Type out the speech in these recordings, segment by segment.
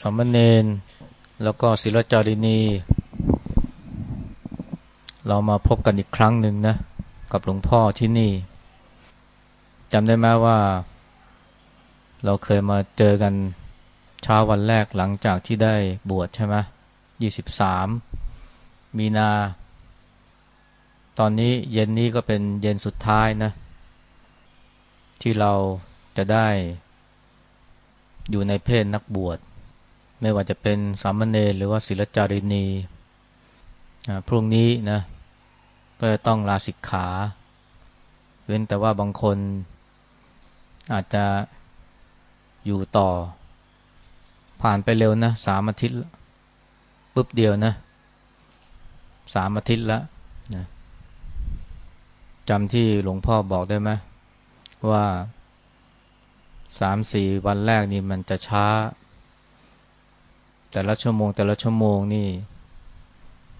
สมณเณรแล้วก็ศิลจารินี เรามาพบกันอีกครั้งหนึ่งนะ กับหลวงพ่อที่นี่จำได้ไหมว่า เราเคยมาเจอกันเช้าวันแรกหลังจากที่ได้บวชใช่ไหมยี่สิบสามมีนา ตอนนี้เย็นนี้ก็เป็นเย็นสุดท้ายนะ ที่เราจะได้อยู่ในเพศนักบวช ไม่ว่าจะเป็นสามเณรหรือว่าศิลจารินีพรุ่งนี้นะก็จะต้องลาสิกขา เว้นแต่ว่าบางคนอาจจะอยู่ต่อ ผ่านไปเร็วนะสามอาทิตย์ปุ๊บเดียวนะสามอาทิตย์แล้วนะจำที่หลวงพ่อบอกได้ไหมว่าสามสี่วันแรกนี่มันจะช้า แต่ละชั่วโมง แต่ละชั่วโมงนี่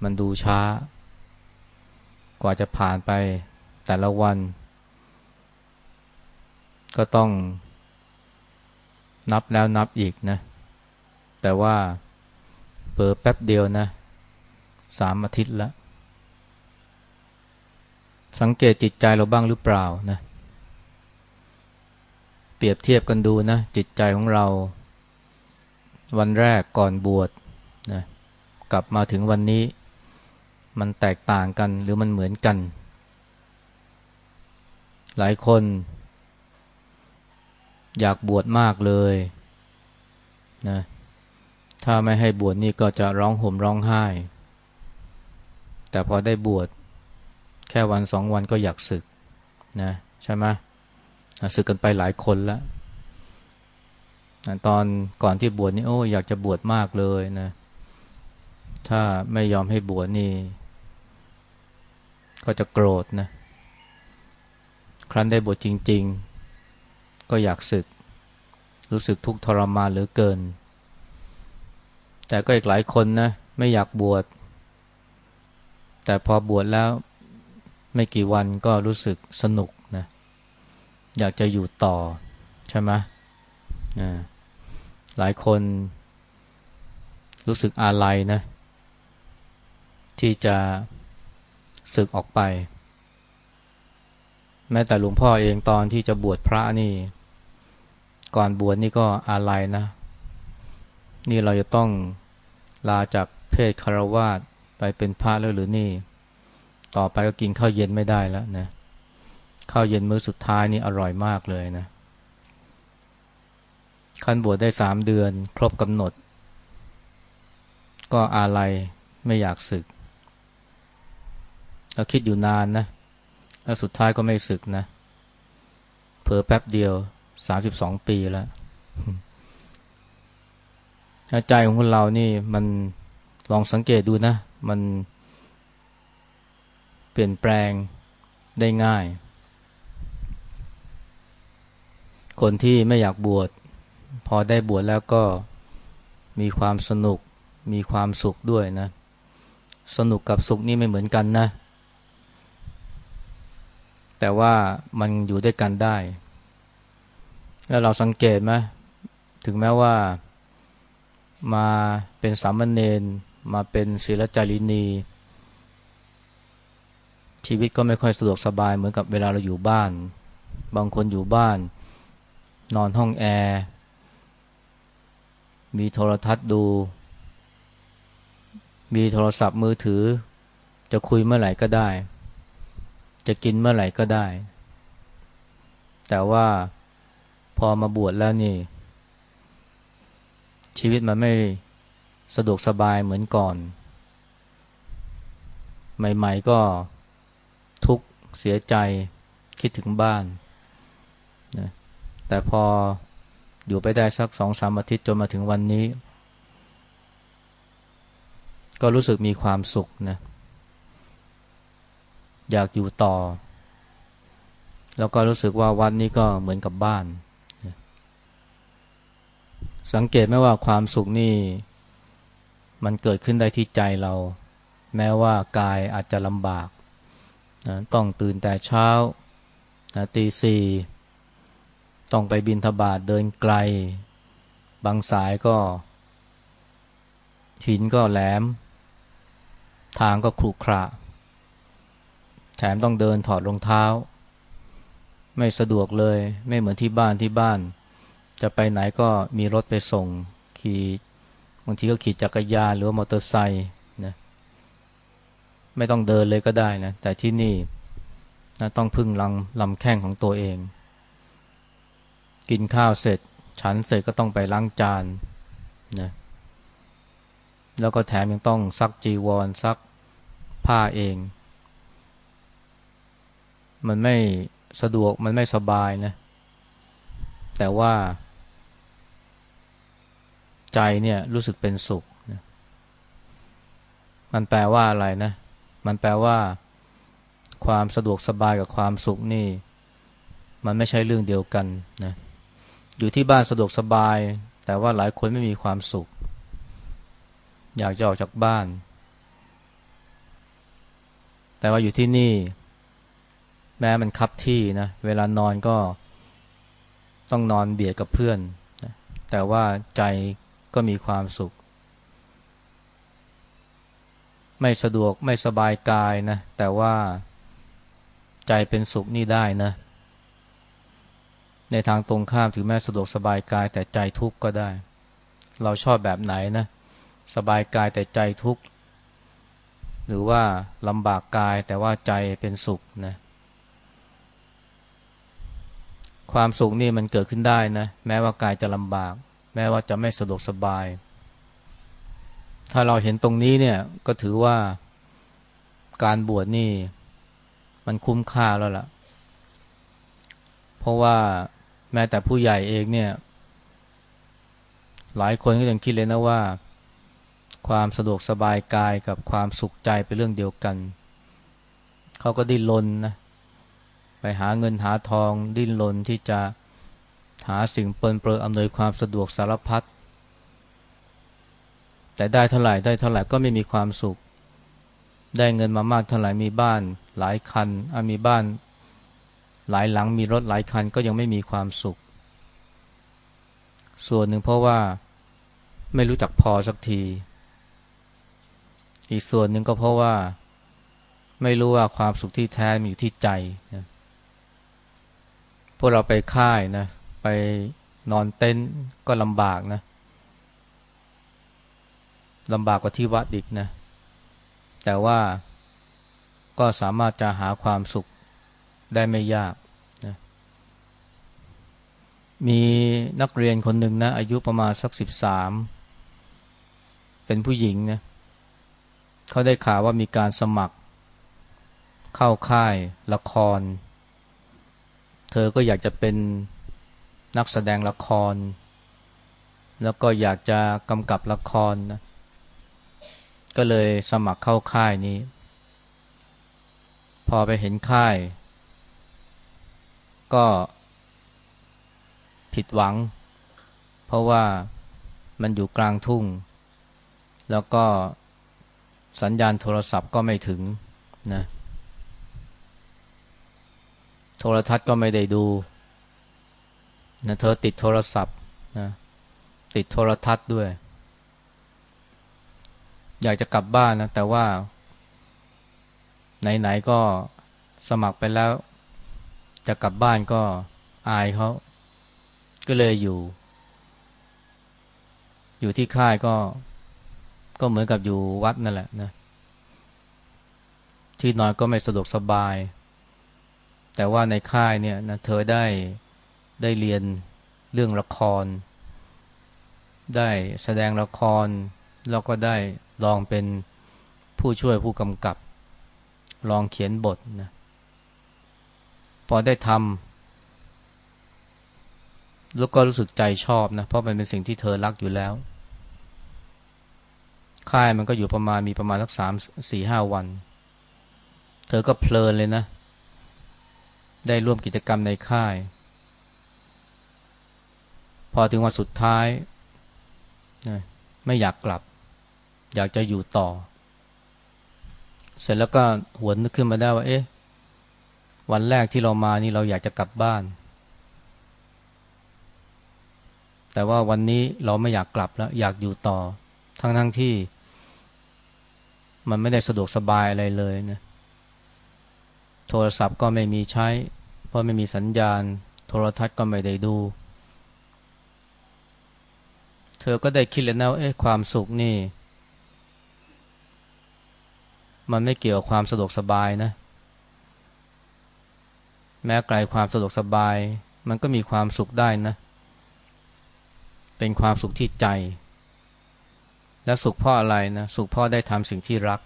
มันดูช้า กว่าจะผ่านไปแต่ละวัน ก็ต้องนับแล้วนับอีกนะ แต่ว่าเปิดแป๊บเดียวนะสามอาทิตย์ล้วสังเกตจิตใจเราบ้างหรือเปล่านะ เปรียบเทียบกันดูนะ จิตใจของเรา วันแรกก่อนบวชนะกลับมาถึงวันนี้ มันแตกต่างกันหรือมันเหมือนกัน หลายคน อยากบวชมากเลยนะถ้าไม่ให้บวชนี่ก็จะร้องห่มร้องไห้ แต่พอได้บวชแค่วันสองวันก็อยากศึกนะใช่ไหมศึกกันไปหลายคนแล้ว ตอนก่อนที่บวชนี่โอ้อยากจะบวชมากเลยนะ ถ้าไม่ยอมให้บวชนี่ ก็จะโกรธนะ ครั้นได้บวชจริง ๆ ก็อยากศึก รู้สึกทุกข์ทรมานเหลือเกิน แต่ก็อีกหลายคนนะ ไม่อยากบวช แต่พอบวชแล้วไม่กี่วันก็รู้สึกสนุกนะ อยากจะอยู่ต่อใช่ไหม หลายคนรู้สึกอาลัยนะ ที่จะศึกออกไป แม้แต่หลวงพ่อเองตอนที่จะบวชพระนี่ ก่อนบวชนี่ก็อาลัยนะ นี่เราจะต้องลาจากเพศคารวาสไปเป็นพระแล้วหรือนี่ ต่อไปก็กินข้าวเย็นไม่ได้แล้วนะข้าวเย็นมื้อสุดท้ายนี่อร่อยมากเลยนะ ขั้นบวชได้สามเดือน ครบกำหนด ก็อาลัยไม่อยากศึกเราคิดอยู่นานนะ แล้วสุดท้ายก็ไม่ศึกนะ เผลอแป๊บเดียวสามสิบสองปีแล้วใจของคนเรานี่มันลองสังเกตดูนะ มันเปลี่ยนแปลงได้ง่าย คนที่ไม่อยากบวช พอได้บวชแล้วก็มีความสนุก มีความสุขด้วยนะ สนุกกับสุขนี่ไม่เหมือนกันนะ แต่ว่ามันอยู่ด้วยกันได้ แล้วเราสังเกตไหมถึงแม้ว่ามาเป็นสามเณรมาเป็นศิลจารินี ชีวิตก็ไม่ค่อยสะดวกสบายเหมือนกับเวลาเราอยู่บ้าน บางคนอยู่บ้าน นอนห้องแอร์ มีโทรทัศน์ดู มีโทรศัพท์มือถือ จะคุยเมื่อไหร่ก็ได้ จะกินเมื่อไหร่ก็ได้ แต่ว่าพอมาบวชแล้วนี่ ชีวิตมันไม่สะดวกสบายเหมือนก่อน ใหม่ๆก็ทุกข์เสียใจคิดถึงบ้านนะแต่พอ อยู่ไปได้สักสองสามอาทิตย์จนมาถึงวันนี้ ก็รู้สึกมีความสุขนะอยากอยู่ต่อ แล้วก็รู้สึกว่าวันนี้ก็เหมือนกับบ้าน สังเกตไหมว่าความสุขนี่ มันเกิดขึ้นได้ที่ใจเรา แม้ว่ากายอาจจะลำบากนะต้องตื่นแต่เช้านะตีสี่ ต้องไปบินทบาทเดินไกล บางสายก็ หินก็แหลม ทางก็ขรุขระ แถมต้องเดินถอดรองเท้า ไม่สะดวกเลย ไม่เหมือนที่บ้านที่บ้าน จะไปไหนก็มีรถไปส่ง ขี่บางทีก็ขี่จักรยานหรือมอเตอร์ไซค์นะไม่ต้องเดินเลยก็ได้นะ แต่ที่นี่นะต้องพึ่งลำลำแข้งของตัวเอง กินข้าวเสร็จ ฉันเสร็จก็ต้องไปล้างจานนะแล้วก็แถมยังต้องซักจีวรซักผ้าเอง มันไม่สะดวกมันไม่สบายนะ แต่ว่า ใจเนี่ยรู้สึกเป็นสุขนะมันแปลว่าอะไรนะ มันแปลว่า ความสะดวกสบายกับความสุขนี่ มันไม่ใช่เรื่องเดียวกันนะ อยู่ที่บ้านสะดวกสบาย แต่ว่าหลายคนไม่มีความสุข อยากจะออกจากบ้าน แต่ว่าอยู่ที่นี่ แม้มันคับที่นะ เวลานอนก็ต้องนอนเบียดกับเพื่อน แต่ว่าใจก็มีความสุข ไม่สะดวกไม่สบายกายนะ แต่ว่าใจเป็นสุขนี่ได้นะ ในทางตรงข้ามถึงแม้สะดวกสบายกายแต่ใจทุกข์ก็ได้ เราชอบแบบไหนนะ สบายกายแต่ใจทุกข์ หรือว่าลำบากกายแต่ว่าใจเป็นสุขนะ ความสุขนี่มันเกิดขึ้นได้นะ แม้ว่ากายจะลำบาก แม้ว่าจะไม่สะดวกสบาย ถ้าเราเห็นตรงนี้เนี่ยก็ถือว่าการบวชนี่ มันคุ้มค่าแล้วล่ะ เพราะว่า แม้แต่ผู้ใหญ่เองเนี่ย หลายคนก็ยังคิดเลยนะว่า ความสะดวกสบายกายกับความสุขใจเป็นเรื่องเดียวกัน เขาก็ดิ้นรนนะไปหาเงินหาทองดิ้นรนที่จะหาสิ่งเปินเปรออำนวยความสะดวกสารพัดแต่ได้เท่าไหร่ได้เท่าไหร่ก็ไม่มีความสุข ได้เงินมามากเท่าไหร่มีบ้านหลายคันมีบ้าน หลายหลังมีรถหลายคันก็ยังไม่มีความสุข ส่วนหนึ่งเพราะว่าไม่รู้จักพอสักที อีกส่วนหนึ่งก็เพราะว่าไม่รู้ว่าความสุขที่แท้มีอยู่ที่ใจนะพวกเราไปค่ายนะ ไปนอนเต็นท์ก็ลำบากนะลำบากกว่าที่วัดอีกนะ แต่ว่าก็สามารถจะหาความสุขได้ไม่ยาก มีนักเรียนคนหนึ่งนะอายุประมาณสักสิบสามเป็นผู้หญิงนะเขาได้ข่าวว่ามีการสมัคร เข้าค่ายละคร เธอก็อยากจะเป็นนักแสดงละคร แล้วก็อยากจะกำกับละครนะก็เลยสมัครเข้าค่ายนี้ พอไปเห็นค่าย ก็ ผิดหวัง เพราะว่ามันอยู่กลางทุ่ง แล้วก็สัญญาณโทรศัพท์ก็ไม่ถึงนะโทรทัศน์ก็ไม่ได้ดูนะเธอติดโทรศัพท์นะติดโทรทัศน์ด้วย อยากจะกลับบ้านนะแต่ว่า ไหน ๆ ก็สมัครไปแล้ว จะกลับบ้านก็อายเขา ก็เลยอยู่ อยู่ที่ค่ายก็ ก็เหมือนกับอยู่วัดนั่นแหละนะ ที่นอนก็ไม่สะดวกสบาย แต่ว่าในค่ายเนี่ยนะเธอได้ได้เรียนเรื่องละคร ได้แสดงละคร แล้วก็ได้ลองเป็นผู้ช่วยผู้กำกับ ลองเขียนบทนะ พอได้ทำ แล้วก็รู้สึกใจชอบนะ เพราะมันเป็นสิ่งที่เธอรักอยู่แล้ว ค่ายมันก็อยู่ประมาณมีประมาณสักสามสี่ห้าวัน เธอก็เพลินเลยนะ ได้ร่วมกิจกรรมในค่าย พอถึงวันสุดท้ายไม่อยากกลับ อยากจะอยู่ต่อ เสร็จแล้วก็หวนนึกขึ้นมาได้ว่า เอ๊ะ วันแรกที่เรามานี่เราอยากจะกลับบ้าน แต่ว่าวันนี้เราไม่อยากกลับแล้ว อยากอยู่ต่อ ทั้งทั้งที่ มันไม่ได้สะดวกสบายอะไรเลยนะ โทรศัพท์ก็ไม่มีใช้ เพราะไม่มีสัญญาณ โทรทัศน์ก็ไม่ได้ดู เธอก็ได้คิดเลยนะว่าเอ๊ะความสุขนี่ มันไม่เกี่ยวกับความสะดวกสบายนะ แม้ไกลความสะดวกสบาย มันก็มีความสุขได้นะเเป็นความสุขที่ใจ และสุขเพราะอะไรนะสุขเพราะได้ทำสิ่งที่รัก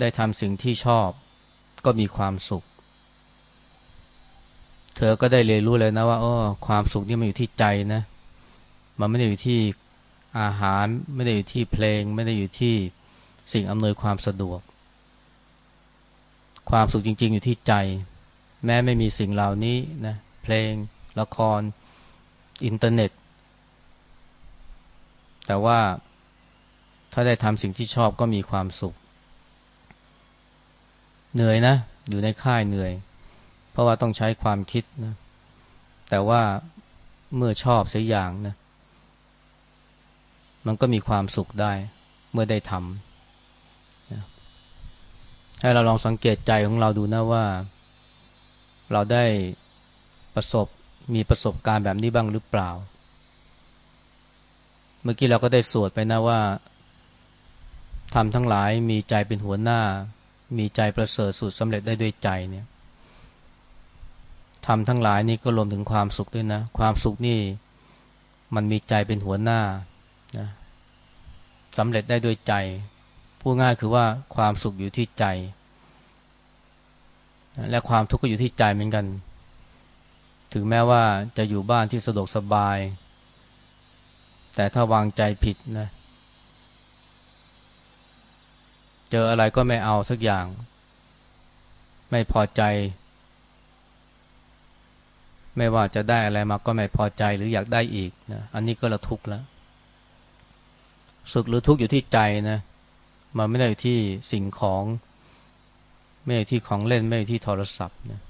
ได้ทำสิ่งที่ชอบ ก็มีความสุข เธอก็ได้เรียนรู้เลยนะว่าอ้อความสุขนี่มันอยู่ที่ใจนะ มันไม่ได้อยู่ที่อาหารไม่ได้อยู่ที่เพลง ไม่ได้อยู่ที่สิ่งอำนวยความสะดวก ความสุขจริง ๆ อยู่ที่ใจ แม้ไม่มีสิ่งเหล่านี้นะเพลงละคร อินเทอร์เน็ต แต่ว่าถ้าได้ทำสิ่งที่ชอบก็มีความสุข เหนื่อยนะ อยู่ในค่ายเหนื่อย เพราะว่าต้องใช้ความคิดนะ แต่ว่าเมื่อชอบสักอย่างนะ มันก็มีความสุขได้เมื่อได้ทำนะให้เราลองสังเกตใจของเราดูนะว่า เราได้ประสบมีประสบการณ์แบบนี้บ้างหรือเปล่า เมื่อกี้เราก็ได้สวดไปนะว่าทำทั้งหลายมีใจเป็นหัวหน้า มีใจประเสริฐสุดสำเร็จได้ด้วยใจเนี่ยทำทั้งหลายนี่ก็รวมถึงความสุขด้วยนะ ความสุขนี่มันมีใจเป็นหัวหน้านะสำเร็จได้ด้วยใจ พูดง่ายคือว่าความสุขอยู่ที่ใจ และความทุกข์ก็อยู่ที่ใจเหมือนกัน ถึงแม้ว่าจะอยู่บ้านที่สะดวกสบาย แต่ถ้าวางใจผิดนะเจออะไรก็ไม่เอาสักอย่าง ไม่พอใจ ไม่ว่าจะได้อะไรมาก็ไม่พอใจหรืออยากได้อีกนะอันนี้ก็ละทุกข์แล้วสุขหรือทุกข์อยู่ที่ใจนะมันไม่ได้อยู่ที่สิ่งของ ไม่ได้ที่ของเล่นไม่ได้ที่โทรศัพท์นะ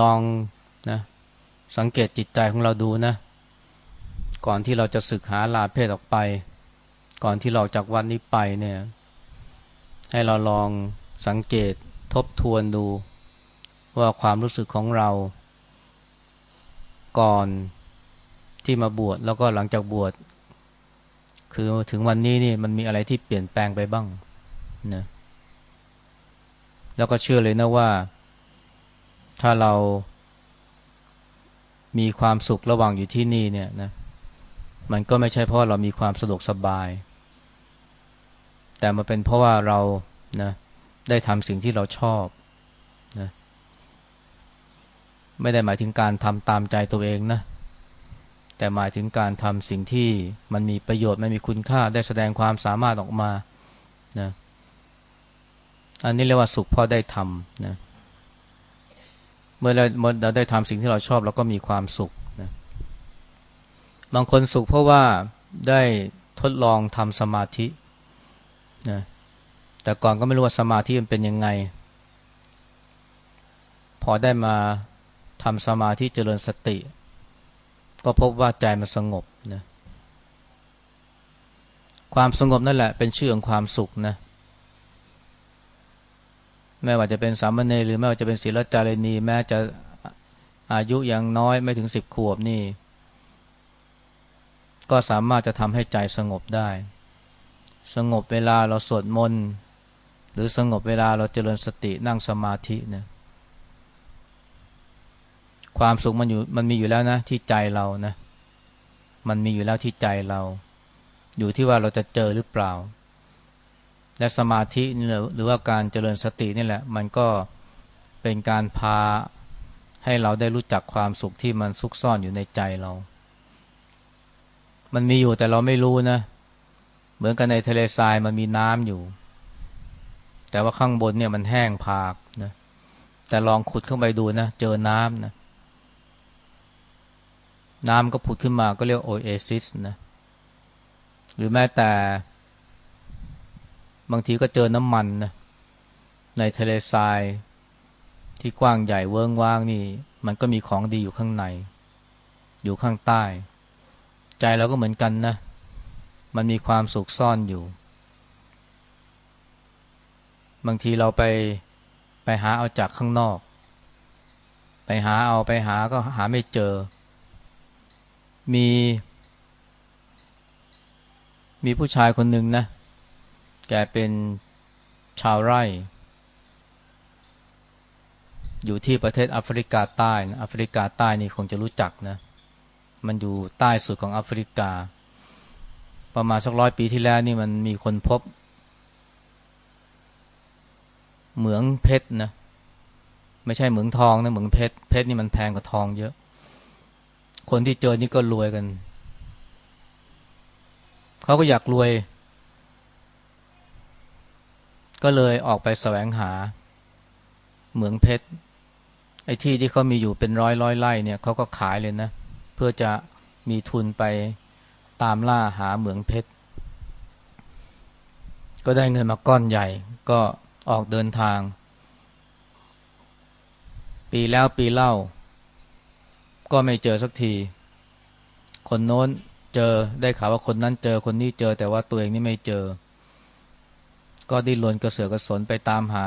ลองนะสังเกตจิตใจของเราดูนะ ก่อนที่เราจะศึกหาลาเพศออกไป ก่อนที่เราจากวันนี้ไปเนี่ย ให้เราลองสังเกตทบทวนดู ว่าความรู้สึกของเรา ก่อนที่มาบวชแล้วก็หลังจากบวชคือถึงวันนี้นี่มันมีอะไรที่เปลี่ยนแปลงไปบ้างนะแล้วก็เชื่อเลยนะว่า ถ้าเรามีความสุขระหว่างอยู่ที่นี่เนี่ยนะ มันก็ไม่ใช่เพราะเรามีความสะดวกสบาย แต่มาเป็นเพราะว่าเรานะได้ทำสิ่งที่เราชอบนะไม่ได้หมายถึงการทำตามใจตัวเองนะแต่หมายถึงการทำสิ่งที่มันมีประโยชน์ไม่มีคุณค่าได้แสดงความสามารถออกมานะอันนี้เรียกว่าสุขเพราะได้ทำนะเมื่อเราเมื่อเราได้ทำสิ่งที่เราชอบเราก็มีความสุข บางคนสุขเพราะว่าได้ทดลองทำสมาธินะแต่ก่อนก็ไม่รู้ว่าสมาธิมันเป็นยังไง พอได้มาทำสมาธิเจริญสติ ก็พบว่าใจมันสงบนะความสงบนั่นแหละเป็นชื่อของความสุขนะไม่ว่าจะเป็นสามเณรหรือไม่ว่าจะเป็นศีลจารณี แม้จะอายุยังน้อยไม่ถึงสิบขวบนี่ ก็สามารถจะทำให้ใจสงบได้ สงบเวลาเราสวดมนต์หรือสงบเวลาเราเจริญสตินั่งสมาธินะความสุขมันอยู่มันมีอยู่แล้วนะที่ใจเรานะมันมีอยู่แล้วที่ใจเรา อยู่ที่ว่าเราจะเจอหรือเปล่า และสมาธิหรือว่าการเจริญสตินี่แหละ มันก็เป็นการพาให้เราได้รู้จักความสุขที่มันซุกซ่อนอยู่ในใจเรา มันมีอยู่แต่เราไม่รู้นะ เหมือนกันในทะเลทรายมันมีน้ำอยู่ แต่ว่าข้างบนเนี่ยมันแห้งผากนะแต่ลองขุดเข้าไปดูนะ เจอน้ำนะน้ำก็ผุดขึ้นมาก็เรียกโอเอซิสนะ หรือแม้แต่ บางทีก็เจอน้ำมันนะ ในทะเลทรายที่กว้างใหญ่เวิ้งว้างนี่ มันก็มีของดีอยู่ข้างใน อยู่ข้างใต้ ใจเราก็เหมือนกันนะ มันมีความสุขซ่อนอยู่ บางทีเราไปไปหาเอาจากข้างนอก ไปหาเอาไปหาก็หาไม่เจอ มี มีผู้ชายคนหนึ่งนะ แกเป็นชาวไร่ อยู่ที่ประเทศแอฟริกาใต้นะแอฟริกาใต้นี่คงจะรู้จักนะ มันอยู่ใต้สุดของแอฟริกา ประมาณสักร้อยปีที่แล้วนี่มันมีคนพบ เหมืองเพชรนะไม่ใช่เหมืองทองนะเหมืองเพชรเพชรนี่มันแพงกว่าทองเยอะ คนที่เจอนี่ก็รวยกันเขาก็อยากรวย ก็เลยออกไปแสวงหา เหมืองเพชรไอ้ที่ที่เขามีอยู่เป็นร้อยร้อยไร่เนี่ยเขาก็ขายเลยนะเเพื่อจะมีทุนไปตามล่าหาเหมืองเพชร ก็ได้เงินมาก้อนใหญ่ก็ออกเดินทาง ปีแล้วปีเล่า ก็ไม่เจอสักที คนโน้นเจอได้ข่าวว่าคนนั้นเจอคนนี้เจอแต่ว่าตัวเองนี่ไม่เจอ ก็ดิ้นรนกระเสือกกระสนไปตามหา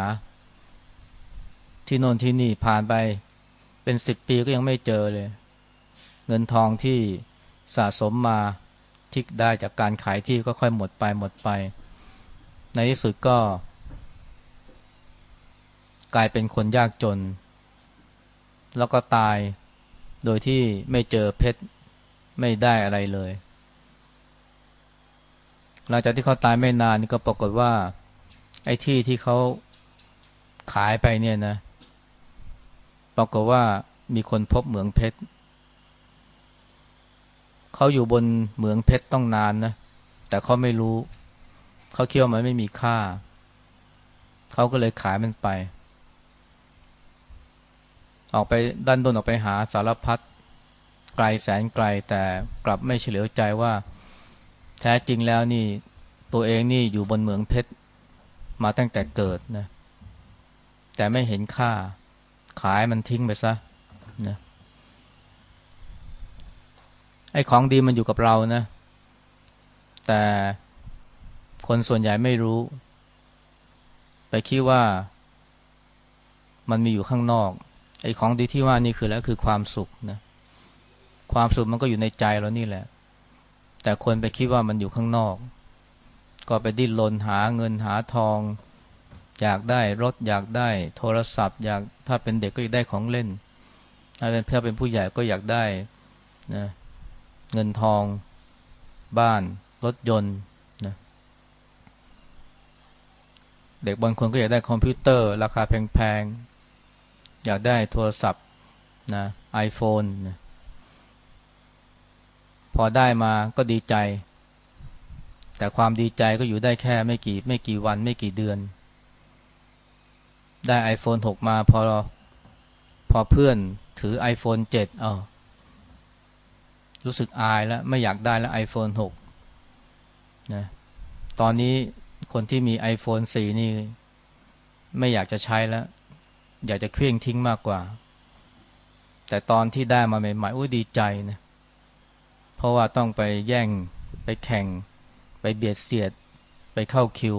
ที่โน่นที่นี่ผ่านไปเป็นสิบปีก็ยังไม่เจอเลย เงินทองที่สะสมมาที่ได้จากการขายที่ก็ค่อยหมดไปหมดไป ในที่สุดก็ กลายเป็นคนยากจน แล้วก็ตายโดยที่ไม่เจอเพชรไม่ได้อะไรเลยหลังจากที่เขาตายไม่นานนี่ก็ปรากฏว่า ไอ้ที่ที่เขาขายไปเนี่ยนะ ปรากฏว่ามีคนพบเหมืองเพชร เขาอยู่บนเหมืองเพชรต้องนานนะ แต่เขาไม่รู้ เขาคิดว่ามันไม่มีค่า เขาก็เลยขายมันไป ออกไปดันดนออกไปหาสารพัดไกลแสนไกลแต่กลับไม่เฉลียวใจว่า แท้จริงแล้วนี่ตัวเองนี่อยู่บนเหมืองเพชรมาตั้งแต่เกิดนะ แต่ไม่เห็นค่า ขายมันทิ้งไปซะนะ ไอ้ของดีมันอยู่กับเรานะ แต่คนส่วนใหญ่ไม่รู้ ไปคิดว่ามันมีอยู่ข้างนอก ไอ้ของดีที่ว่านี่คือแล้วคือความสุขนะความสุขมันก็อยู่ในใจเรานี่แหละ แต่คนไปคิดว่ามันอยู่ข้างนอก ก็ไปดิ้นรนหาเงินหาทอง อยากได้รถอยากได้ โทรศัพท์อยากถ้าเป็นเด็กก็อยากได้ของเล่น ถ้าเป็นถ้าเป็นผู้ใหญ่ก็อยากได้นะ เงินทอง บ้าน รถยนต์นะเด็กบางคนก็อยากได้คอมพิวเตอร์ ราคาแพงๆ อยากได้โทรศัพท์นะไอโฟนนะพอได้มาก็ดีใจ แต่ความดีใจก็อยู่ได้แค่ไม่กี่ไม่กี่วันไม่กี่เดือน ได้ iPhone 6 มาพอพอเพื่อนถือ iPhone 7อ๋อ รู้สึกอายแล้วไม่อยากได้แล้ว iPhone 6นะตอนนี้คนที่มี iPhone 4 นี่ ไม่อยากจะใช้แล้ว อยากจะเคลี้ยงทิ้งมากกว่า แต่ตอนที่ได้มาใหม่ๆอุ้ยดีใจนะเพราะว่าต้องไปแย่งไปแข่ง ไปเบียดเสียด ไปเข้าคิว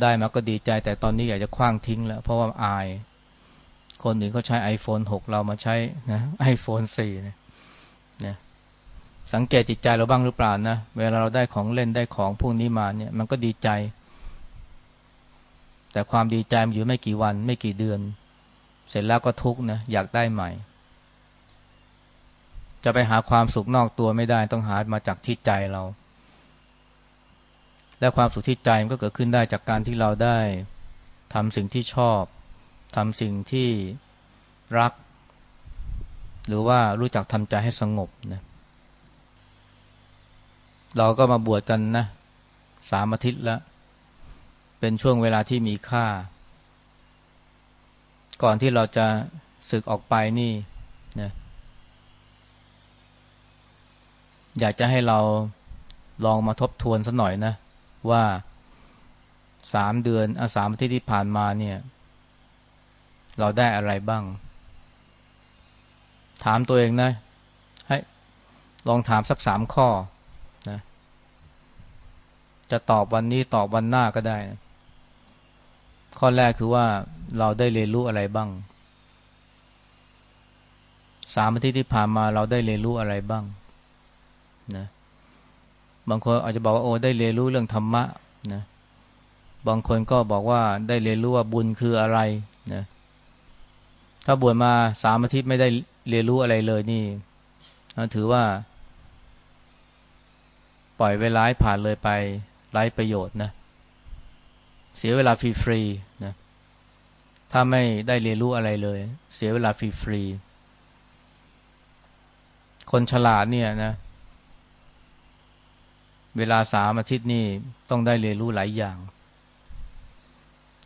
ได้มาก็ดีใจ แต่ตอนนี้อยากจะคว้างทิ้งแล้ว เพราะว่าอาย คนอื่นเขาใช้ iPhone 6 เรามาใช้นะ iPhone 4นะ สังเกตจิตใจเราบ้างหรือเปล่านะ เวลาเราได้ของเล่นได้ของพวกนี้มาเนี่ยมันก็ดีใจ แต่ความดีใจมันอยู่ไม่กี่วันไม่กี่เดือน เสร็จแล้วก็ทุกข์นะอยากได้ใหม่ จะไปหาความสุขนอกตัวไม่ได้ต้องหามาจากที่ใจเรา และความสุขที่ใจมันก็เกิดขึ้นได้จากการที่เราได้ทำสิ่งที่ชอบทำสิ่งที่รัก หรือว่ารู้จักทำใจให้สงบนะเเราก็มาบวชกันนะสามอาทิตย์แล้ว เป็นช่วงเวลาที่มีค่า ก่อนที่เราจะศึกออกไปนี่นะอยากจะให้เราลองมาทบทวนสักหน่อยนะ ว่าสามเดือนอาสามอาทิตย์ที่ผ่านมาเนี่ย เราได้อะไรบ้าง ถามตัวเองนะให้ลองถามสักสามข้อ จะตอบวันนี้ตอบวันหน้าก็ได้นะข้อแรกคือว่าเราได้เรียนรู้อะไรบ้างสามอาทิตย์ที่ผ่านมาเราได้เรียนรู้อะไรบ้างนะบางคนอาจจะบอกว่าโอ้ได้เรียนรู้เรื่องธรรมะนะบางคนก็บอกว่าได้เรียนรู้ว่าบุญคืออะไรนะถ้าบวชมาสามอาทิตย์ไม่ได้เรียนรู้อะไรเลยนี่ถือว่า ปล่อยเวลาผ่านเลยไป ไร้ประโยชน์นะ เสียเวลาฟรีๆนะ ถ้าไม่ได้เรียนรู้อะไรเลย เสียเวลาฟรีๆคนฉลาดเนี่ยนะ เวลาสามอาทิตย์นี่ต้องได้เรียนรู้หลายอย่าง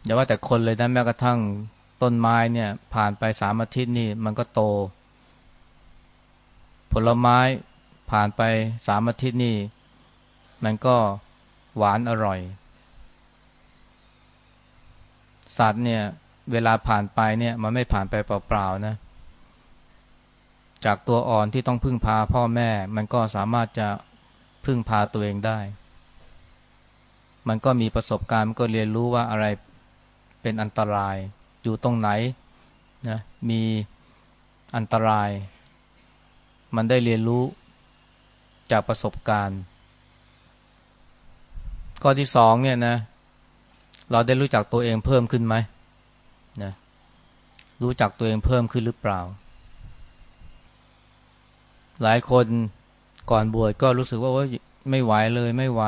อย่าว่าแต่คนเลยนะแม้กระทั่งต้นไม้เนี่ย ผ่านไปสามอาทิตย์นี่มันก็โต ผลไม้ผ่านไปสามอาทิตย์นี่ มันก็ หวานอร่อย สัตว์เนี่ยเวลาผ่านไปเนี่ยมันไม่ผ่านไปเปล่าๆนะ จากตัวอ่อนที่ต้องพึ่งพาพ่อแม่ มันก็สามารถจะพึ่งพาตัวเองได้ มันก็มีประสบการณ์มันก็เรียนรู้ว่าอะไรเป็นอันตราย อยู่ตรงไหนนะมีอันตราย มันได้เรียนรู้จากประสบการณ์ ข้อที่สองเนี่ยนะ เราได้รู้จักตัวเองเพิ่มขึ้นไหมนะรู้จักตัวเองเพิ่มขึ้นหรือเปล่า หลายคนก่อนบวชก็รู้สึกว่าไม่ไหวเลยไม่ไหว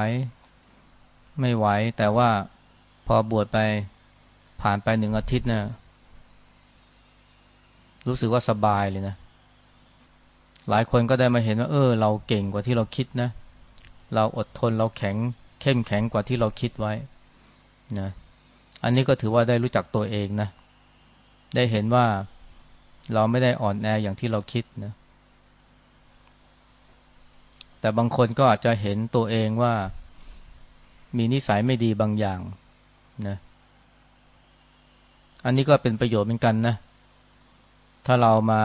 ไม่ไหว แต่ว่าพอบวชไปผ่านไปหนึ่งอาทิตย์นะ รู้สึกว่าสบายเลยนะ หลายคนก็ได้มาเห็นว่า เออ เราเก่งกว่าที่เราคิดนะ เราอดทนเราแข็ง เข้มแข็งกว่าที่เราคิดไว้นะอันนี้ก็ถือว่าได้รู้จักตัวเองนะ ได้เห็นว่าเราไม่ได้อ่อนแออย่างที่เราคิดนะ แต่บางคนก็อาจจะเห็นตัวเองว่ามีนิสัยไม่ดีบางอย่างนะ อันนี้ก็เป็นประโยชน์เหมือนกันนะ ถ้าเรามา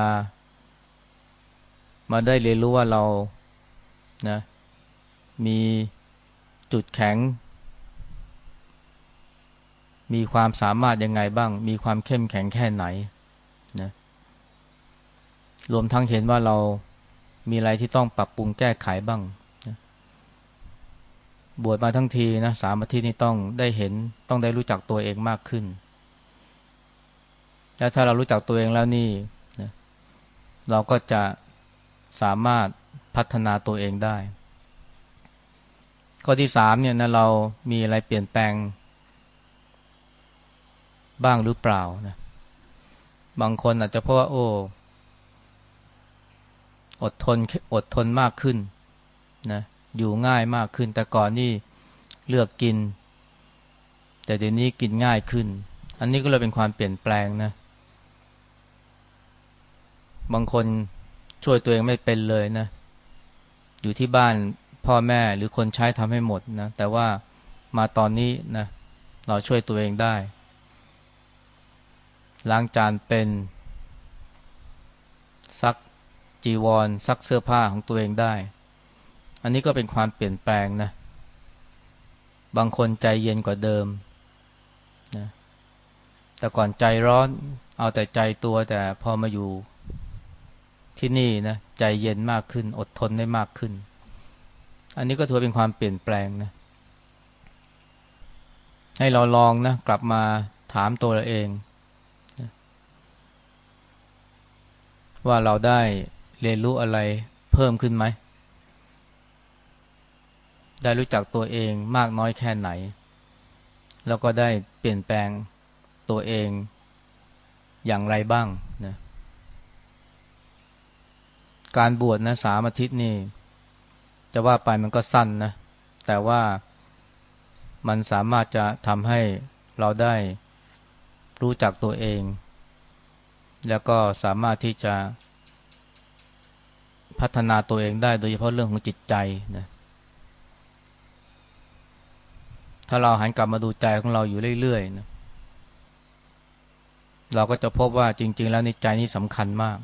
มาได้เรียนรู้ว่าเรานะ มี จุดแข็ง มีความสามารถยังไงบ้าง มีความเข้มแข็งแค่ไหนนะรวมทั้งเห็นว่าเรามีอะไรที่ต้องปรับปรุงแก้ไขบ้างนะบวชมาทั้งทีนะสามอาทิตย์นี้ต้องได้เห็นต้องได้รู้จักตัวเองมากขึ้น แล้วถ้าเรารู้จักตัวเองแล้วนี่นะเราก็จะสามารถพัฒนาตัวเองได้ ข้อที่สามเนี่ยนะเรามีอะไรเปลี่ยนแปลง บ้างหรือเปล่านะบางคนอาจจะเพราะว่าโอ้อดทนอดทนมากขึ้นนะอยู่ง่ายมากขึ้น แต่ก่อนนี่เลือกกิน แต่เดี๋ยวนี้กินง่ายขึ้น อันนี้ก็เลยเป็นความเปลี่ยนแปลงนะ บางคนช่วยตัวเองไม่เป็นเลยนะ อยู่ที่บ้าน พ่อแม่หรือคนใช้ทำให้หมดนะแต่ว่ามาตอนนี้นะเราช่วยตัวเองได้ ล้างจานเป็นซักจีวรซักเสื้อผ้าของตัวเองได้ อันนี้ก็เป็นความเปลี่ยนแปลงนะ บางคนใจเย็นกว่าเดิมนะแต่ก่อนใจร้อนเอาแต่ใจตัวแต่พอมาอยู่ที่นี่นะใจเย็นมากขึ้น อดทนได้มากขึ้น อันนี้ก็ถือเป็นความเปลี่ยนแปลงนะ ให้เราลองนะ กลับมาถามตัวเราเองนะว่าเราได้เรียนรู้อะไรเพิ่มขึ้นไหม ได้รู้จักตัวเองมากน้อยแค่ไหน แล้วก็ได้เปลี่ยนแปลงตัวเองอย่างไรบ้างนะการบวชนะสามอาทิตย์นี่ จะว่าไปมันก็สั้นนะ แต่ว่ามันสามารถจะทำให้เราได้รู้จักตัวเอง แล้วก็สามารถที่จะพัฒนาตัวเองได้โดยเฉพาะเรื่องของจิตใจนะถ้าเราหันกลับมาดูใจของเราอยู่เรื่อยๆนะเราก็จะพบว่าจริง ๆ แล้วในใจนี้สำคัญมาก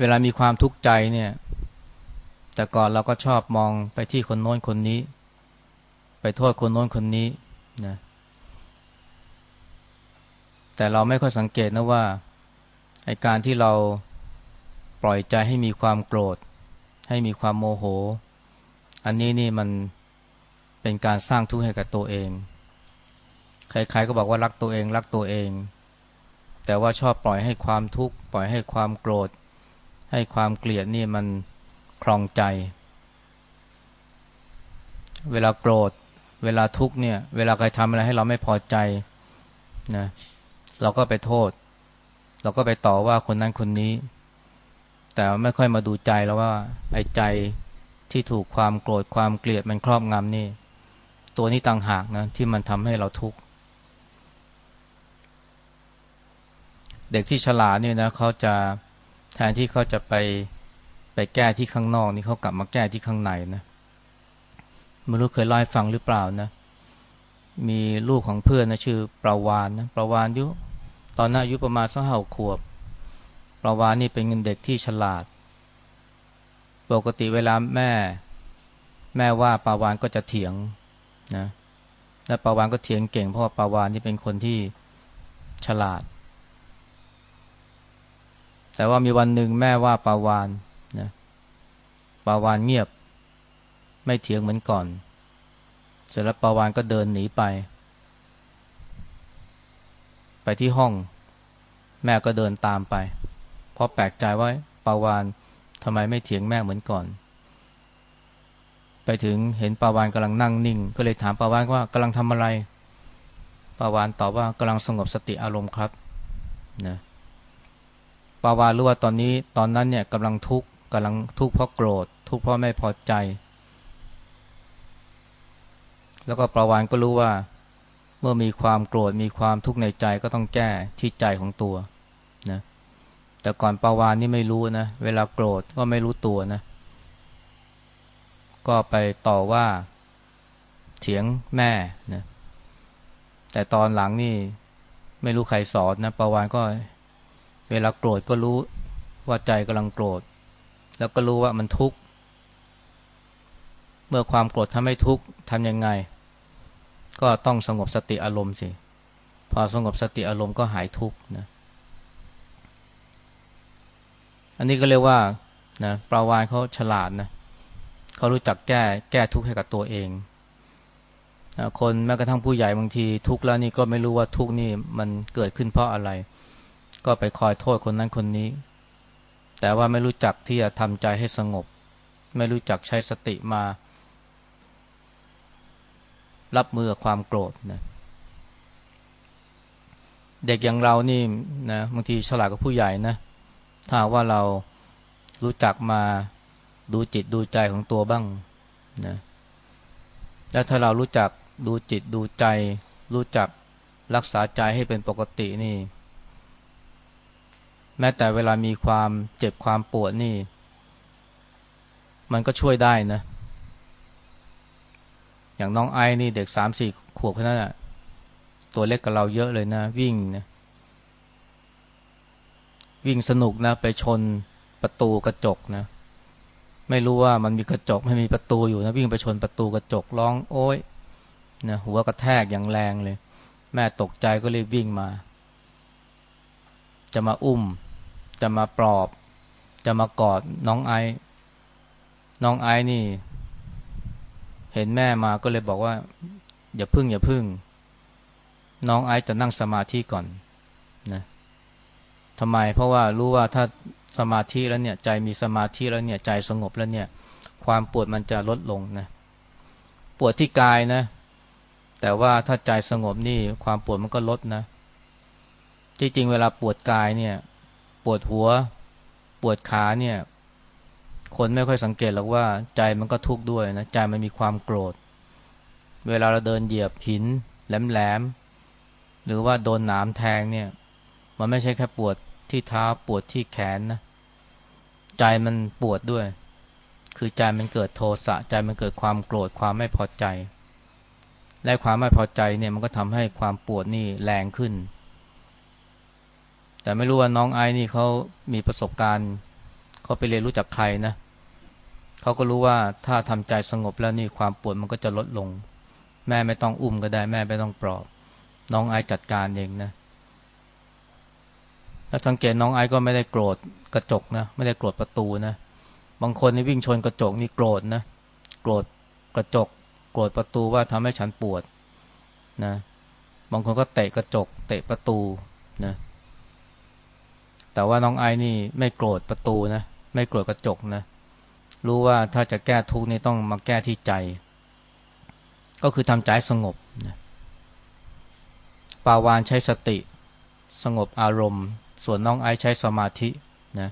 เวลามีความทุกข์ใจเนี่ย แต่ก่อนเราก็ชอบมองไปที่คนโน้นคนนี้ ไปโทษคนโน้นคนนี้นะแต่เราไม่ค่อยสังเกตนะว่าไอการที่เราปล่อยใจให้มีความโกรธ ให้มีความโมโห อันนี้นี่มันเป็นการสร้างทุกข์ให้กับตัวเอง ใครๆก็บอกว่ารักตัวเองรักตัวเอง แต่ว่าชอบปล่อยให้ความทุกข์ปล่อยให้ความโกรธ ให้ความเกลียดนี่มันคลองใจ เวลาโกรธ เวลาทุกเนี่ย เวลาใครทำอะไรให้เราไม่พอใจนะเราก็ไปโทษ เราก็ไปต่อว่าคนนั้นคนนี้ แต่ไม่ค่อยมาดูใจแล้วว่าไอ้ใจที่ถูกความโกรธความเกลียดมันครอบงำนี่ ตัวนี้ต่างหากนะที่มันทำให้เราทุกข์เด็กที่ฉลาดเนี่ยนะเขาจะ แทนที่เขาจะไปไปแก้ที่ข้างนอกนี่เขากลับมาแก้ที่ข้างในนะไม่รู้เคยเล่าให้ฟังหรือเปล่านะ มีลูกของเพื่อนนะชื่อประวานนะประวานยุตอนนั้นอายุประมาณสักห้าขวบ ประวานนี่เป็นเงินเด็กที่ฉลาด ปกติเวลาแม่ แม่ว่าปาวานก็จะเถียงนะและปาวานก็เถียงเก่งเพราะว่าปาวานนี่เป็นคนที่ฉลาด แต่ว่ามีวันหนึ่งแม่ว่าปาวานนะปาวานเงียบ ไม่เถียงเหมือนก่อน เสร็จแล้วปาวานก็เดินหนีไป ไปที่ห้อง แม่ก็เดินตามไป เพราะแปลกใจว่าปาวานทำไมไม่เถียงแม่เหมือนก่อน ไปถึงเห็นปาวานกำลังนั่งนิ่ง ก็เลยถามปาวานว่ากำลังทำอะไรปาวานตอบว่ากำลังสงบสติอารมณ์ครับนะ ปาวารู้ว่าตอนนี้ตอนนั้นเนี่ยกำลังทุกข์กำลังทุกข์เพราะโกรธ ทุกข์เพราะไม่พอใจ แล้วก็ปาวานก็รู้ว่า เมื่อมีความโกรธมีความทุกข์ในใจก็ต้องแก้ที่ใจของตัวนะแต่ก่อนปาวานนี่ไม่รู้นะ เวลาโกรธก็ไม่รู้ตัวนะ ก็ไปต่อว่าเถียงแม่นะแต่ตอนหลังนี่ไม่รู้ใครสอนนะปาวานก็ เวลาโกรธก็รู้ว่าใจกำลังโกรธ แล้วก็รู้ว่ามันทุกข์ เมื่อความโกรธทำให้ทุกข์ทำยังไง ก็ต้องสงบสติอารมณ์สิ พอสงบสติอารมณ์ก็หายทุกข์นะอันนี้ก็เรียกว่านะปราวานเขาฉลาดนะเขารู้จักแก้แก้ทุกข์ให้กับตัวเองนะคนแม้กระทั่งผู้ใหญ่บางทีทุกข์แล้วนี่ก็ไม่รู้ว่าทุกข์นี่มันเกิดขึ้นเพราะอะไร ก็ไปคอยโทษคนนั้นคนนี้ แต่ว่าไม่รู้จักที่จะทำใจให้สงบ ไม่รู้จักใช้สติมา รับมือกับความโกรธนะเด็กอย่างเรานี่นะบางทีฉลาดกับผู้ใหญ่นะถ้าว่าเรารู้จักมาดูจิตดูใจของตัวบ้างนะแล้วถ้าเรารู้จักดูจิตดูใจ รู้จักรักษาใจให้เป็นปกตินี่ แม้แต่เวลามีความเจ็บความปวดนี่ มันก็ช่วยได้นะ อย่างน้องไอ้นี่เด็กสามสี่ขวบแค่นั้นอะตัวเล็กกับเราเยอะเลยนะ วิ่งนะวิ่งสนุกนะ ไปชนประตูกระจกนะ ไม่รู้ว่ามันมีกระจกไม่มีประตูอยู่นะวิ่งไปชนประตูกระจกร้องโอ้ยนะหัวกระแทกอย่างแรงเลย แม่ตกใจก็รีบวิ่งมา จะมาอุ้ม จะมาปลอบ จะมากอดน้องไอ้น้องไอ้นี่ เห็นแม่มาก็เลยบอกว่า อย่าพึ่ง อย่าพึ่ง น้องไอซ์จะนั่งสมาธิก่อนนะทำไมเพราะว่ารู้ว่าถ้าสมาธิแล้วเนี่ย ใจมีสมาธิแล้วเนี่ย ใจสงบแล้วเนี่ย ความปวดมันจะลดลงนะปวดที่กายนะ แต่ว่าถ้าใจสงบนี่ความปวดมันก็ลดนะจริงๆเวลาปวดกายเนี่ย วดหัว ปวดขาเนี่ย คนไม่ค่อยสังเกตหรอกว่าใจมันก็ทุกข์ด้วยนะ ใจมันมีความโกรธ เวลาเราเดินเหยียบหิน แหลมๆ หรือว่าโดนหนามแทงเนี่ย มันไม่ใช่แค่ปวดที่เท้าปวดที่แขนนะ ใจมันปวดด้วย คือใจมันเกิดโทสะ ใจมันเกิดความโกรธ ความไม่พอใจ และความไม่พอใจเนี่ยมันก็ทำให้ความปวดนี่แรงขึ้น แต่ไม่รู้ว่าน้องไอ้นี่เขามีประสบการณ์เขาไปเรียนรู้จากใครนะเขาก็รู้ว่าถ้าทำใจสงบแล้วนี่ความปวดมันก็จะลดลง แม่ไม่ต้องอุ้มก็ได้แม่ไม่ต้องปลอบ น้องไอจัดการเองนะถ้าสังเกตน้องไอก็ไม่ได้โกรธกระจกนะไม่ได้โกรธประตูนะบางคนนี่วิ่งชนกระจกนี่โกรธนะโกรธกระจก โกรธประตูว่าทำให้ฉันปวดนะบางคนก็เตะกระจก เตะประตูนะ แต่ว่าน้องไอ้นี่ไม่โกรธประตูนะ ไม่โกรธกระจกนะ รู้ว่าถ้าจะแก้ทุกข์นี่ต้องมาแก้ที่ใจ ก็คือทำใจสงบนะปาวานใช้สติ สงบอารมณ์ ส่วนน้องไอ้ใช้สมาธินะ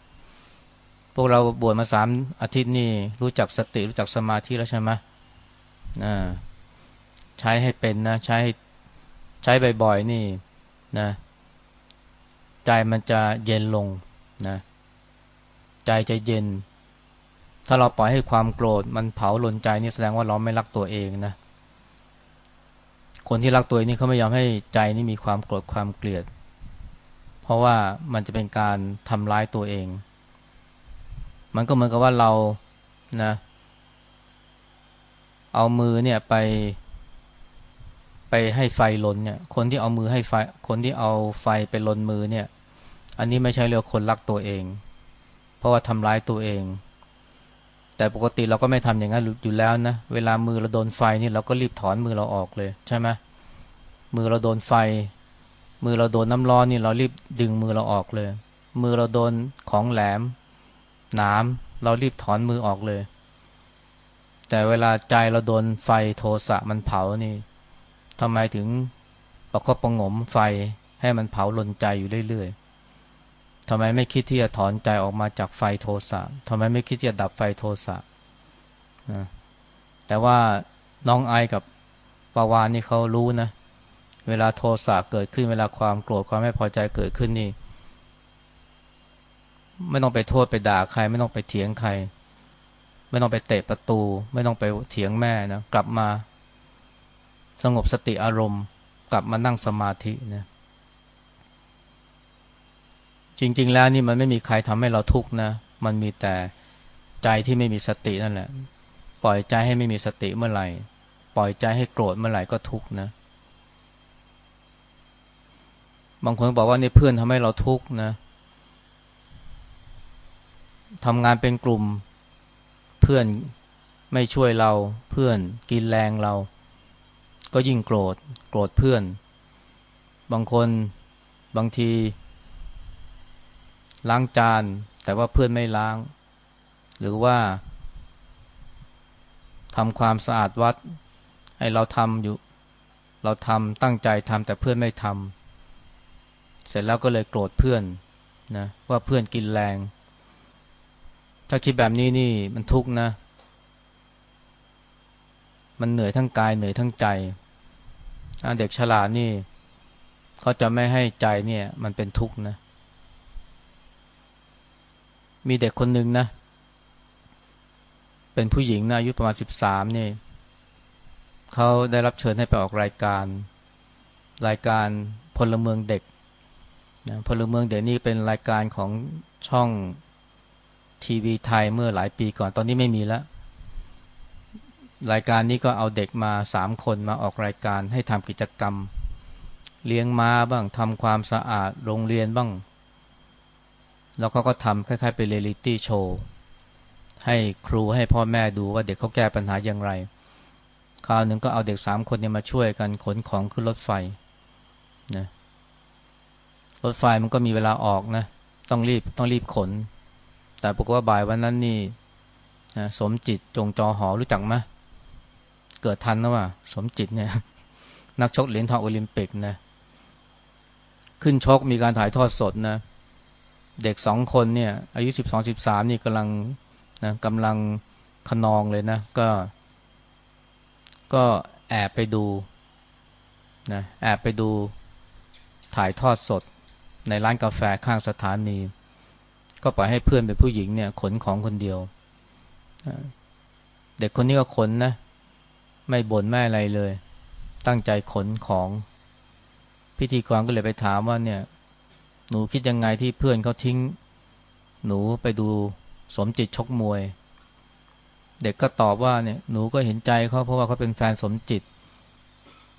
พวกเราบวชมาสามอาทิตย์นี่รู้จักสติรู้จักสมาธิแล้วใช่ไหมนะใช้ให้เป็นนะ ใช้ใช้บ่อยๆนี่นะ ใจมันจะเย็นลงนะใจจะเย็น ถ้าเราปล่อยให้ความโกรธมันเผาหลนใจนี่แสดงว่าเราไม่รักตัวเองนะคนที่รักตัวเองนี่เขาไม่ยอมให้ใจนี่มีความโกรธความเกลียด เพราะว่ามันจะเป็นการทำร้ายตัวเอง มันก็เหมือนกับว่าเรานะเอามือเนี่ยไปไปให้ไฟลนเนี่ย คนที่เอามือให้ไฟ คนที่เอาไฟไปลนมือเนี่ย อันนี้ไม่ใช่เรียกคนรักตัวเอง เพราะว่าทำร้ายตัวเอง แต่ปกติเราก็ไม่ทำอย่างนั้นอยู่แล้วนะ เวลามือเราโดนไฟนี่เราก็รีบถอนมือเราออกเลยใช่ไหมมือเราโดนไฟ มือเราโดนน้ำร้อนนี่เรารีบดึงมือเราออกเลย มือเราโดนของแหลมหนามเรารีบถอนมือออกเลย แต่เวลาใจเราโดนไฟโทสะมันเผานี่ทำไมถึงประคบประงมไฟให้มันเผาลนใจอยู่เรื่อยๆ ทำไมไม่คิดที่จะถอนใจออกมาจากไฟโทสะทำไมไม่คิดที่จะดับไฟโทสะนะแต่ว่าน้องไอกับปาวานนี่เขารู้นะ เวลาโทสะเกิดขึ้น เวลาความโกรธความไม่พอใจเกิดขึ้นนี่ ไม่ต้องไปโทษไปด่าใคร ไม่ต้องไปเถียงใคร ไม่ต้องไปเตะประตู ไม่ต้องไปเถียงแม่นะ กลับมา สงบสติอารมณ์ กลับมานั่งสมาธินะ จริง ๆ แล้วนี่มันไม่มีใครทำให้เราทุกข์นะ มันมีแต่ใจที่ไม่มีสตินั่นแหละ ปล่อยใจให้ไม่มีสติเมื่อไหร่ ปล่อยใจให้โกรธเมื่อไหร่ก็ทุกข์นะ บางคนบอกว่านี่เพื่อนทำให้เราทุกข์นะทำงานเป็นกลุ่ม เพื่อนไม่ช่วยเราเพื่อนกินแรงเรา ก็ยิ่งโกรธ โกรธเพื่อน บางคนบางที ล้างจาน แต่ว่าเพื่อนไม่ล้าง หรือว่าทำความสะอาดวัด ให้เราทำอยู่ เราทำตั้งใจทำแต่เพื่อนไม่ทำเสร็จแล้วก็เลยโกรธเพื่อนนะว่าเพื่อนกินแรง ถ้าคิดแบบนี้นี่มันทุกข์นะ มันเหนื่อยทั้งกายเหนื่อยทั้งใจเด็กฉลาดนี่เขาจะไม่ให้ใจเนี่ย มันเป็นทุกข์นะเมีเด็กคนหนึ่งนะ เป็นผู้หญิงนะอายุประมาณสิบสามนี่เขาได้รับเชิญให้ไปออกรายการ รายการพลเมืองเด็กนะพลเมืองเด็กนี่เป็นรายการของช่องทีวีไทยเมื่อหลายปีก่อนตอนนี้ไม่มีแล้ว รายการนี้ก็เอาเด็กมาสามคนมาออกรายการให้ทำกิจกรรม เลี้ยงม้าบ้างทำความสะอาดโรงเรียนบ้าง แล้วเขาก็ทำคล้ายๆเป็นเรียลิตี้โชว์ให้ครูให้พ่อแม่ดูว่าเด็กเขาแก้ปัญหาอย่างไร คราวหนึ่งก็เอาเด็กสามคนเนี่ยมาช่วยกันขนของขึ้นรถไฟนะรถไฟมันก็มีเวลาออกนะ ต้องรีบต้องรีบขน แต่ปรากฏว่าบ่ายวันนั้นนี่นะสมจิตจงจอหอรู้จักไหมเกิดทันนะว่า สมจิตเนี่ย นักชกเหรียญทองโอลิมปิกนะ ขึ้นชกมีการถ่ายทอดสดนะ เด็กสองคนเนี่ยอายุสิบสองสิบสามนี่กำลังนะกำลังขนองเลยนะก็ ก็แอบไปดูนะแอบไปดูถ่ายทอดสด ในร้านกาแฟข้างสถานี ก็ปล่อยให้เพื่อนเป็นผู้หญิงเนี่ยขนของคนเดียว เด็กคนนี้ก็ขนนะ ไม่บ่นไม่อะไรเลย ตั้งใจขนของพิธีกรก็เลยไปถามว่าเนี่ย หนูคิดยังไงที่เพื่อนเขาทิ้ง หนูไปดูสมจิตชกมวย เด็กก็ตอบว่าเนี่ยหนูก็เห็นใจเขาเพราะว่าเขาเป็นแฟนสมจิต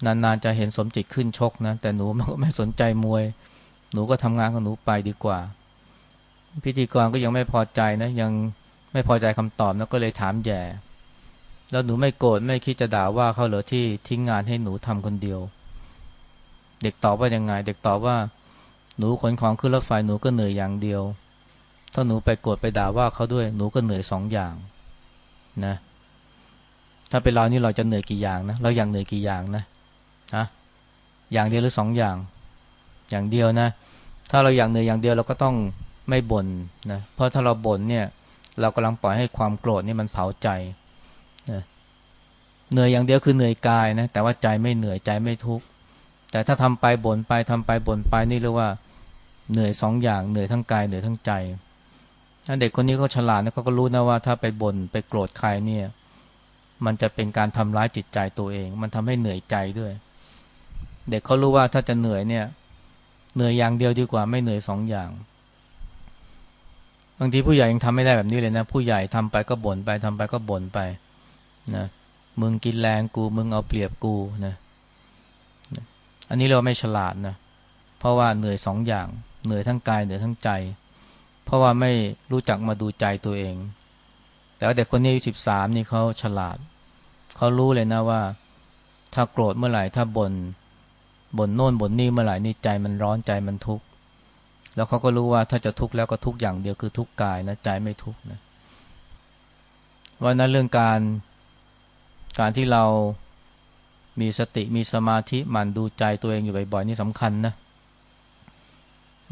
นานๆจะเห็นสมจิตขึ้นชกนะ แต่หนูมันก็ไม่สนใจมวย หนูก็ทำงานของหนูไปดีกว่า พิธีกรก็ยังไม่พอใจนะ ยังไม่พอใจคำตอบนะก็เลยถามแย่แล้วหนูไม่โกรธไม่คิดจะด่าว่าเขาเหรอที่ทิ้งงานให้หนูทำคนเดียว เด็กตอบว่ายังไง เด็กตอบว่า หนูขนของขึ้นรถไฟหนูก็เหนื่อยอย่างเดียว ถ้าหนูไปโกรธไปด่าว่าเขาด้วยหนูก็เหนื่อยสองอย่างนะถ้าเป็นเรานี่เราจะเหนื่อยกี่อย่างนะเราอย่างเหนื่อยกี่อย่างนะนะอย่างเดียวหรือสองอย่าง อย่างเดียวนะ ถ้าเราอย่างเหนื่อยอย่างเดียวเราก็ต้องไม่บ่นนะเพราะถ้าเราบ่นเนี่ย เรากำลังปล่อยให้ความโกรธนี่มันเผาใจนะเหนื่อยอย่างเดียวคือเหนื่อยกายนะแต่ว่าใจไม่เหนื่อยใจไม่ทุกข์แต่ถ้าทำไปบ่นไปทำไปบ่นไปนี่เรียกว่า เหนื่อยสองอย่างเหนื่อยทั้งกายเหนื่อยทั้งใจเด็กคนนี้ก็ฉลาดนะเขาก็รู้นะว่าถ้าไปบน่นไปโกรธใครเนี่ย มันจะเป็นการทำร้ายจิตใจตัวเอง มันทำให้เหนื่อยใจด้วย เด็กเขารู้ว่าถ้าจะเหนื่อยเนี่ย เหนื่อยอย่างเดียวดีกว่าไม่เหนื่อยสองอย่างบางทีผู้ใหญ่ยังทำไม่ได้แบบนี้เลยนะ ผู้ใหญ่ทำไปก็บ่นไปทำไปก็บ่นไปนะมึงกินแรงกูมึงเอาเปรียบกูนะอันนี้เราไม่ฉลาดนะเพราะว่าเหนื่อยสองอย่าง เหนื่อยทั้งกายเหนื่อยทั้งใจ เพราะว่าไม่รู้จักมาดูใจตัวเอง แต่เด็กคนนี้อายุสิบสามนี่เขาฉลาด เขารู้เลยนะว่า ถ้าโกรธเมื่อไหร่ถ้าบน่นบ่นโน่นบ่นนี่เมื่อไหร่นี่ใจมันร้อนใจมันทุกข์แล้วเขาก็รู้ว่าถ้าจะทุกข์แล้วก็ทุกข์อย่างเดียวคือทุกข์กายนะใจไม่ทุกข์นะว่านั้นเรื่องการการที่เรามีสติมีสมาธิมันดูใจตัวเองอยู่บ่อยๆนี่สำคัญนะ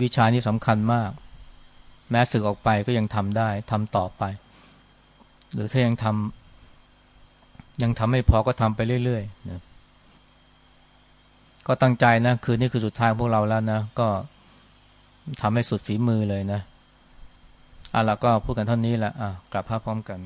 วิชานี้สำคัญมาก แม้สึกออกไปก็ยังทำได้ทำต่อไป หรือถ้ายังทำยังทำไม่พอก็ทำไปเรื่อยๆนะก็ตั้งใจนะคืนนี้คือสุดท้ายพวกเราแล้วนะก็ทำให้สุดฝีมือเลยนะอะแล้วก็พูดกันเท่านี้แหละอะกลับภาพพร้อมกัน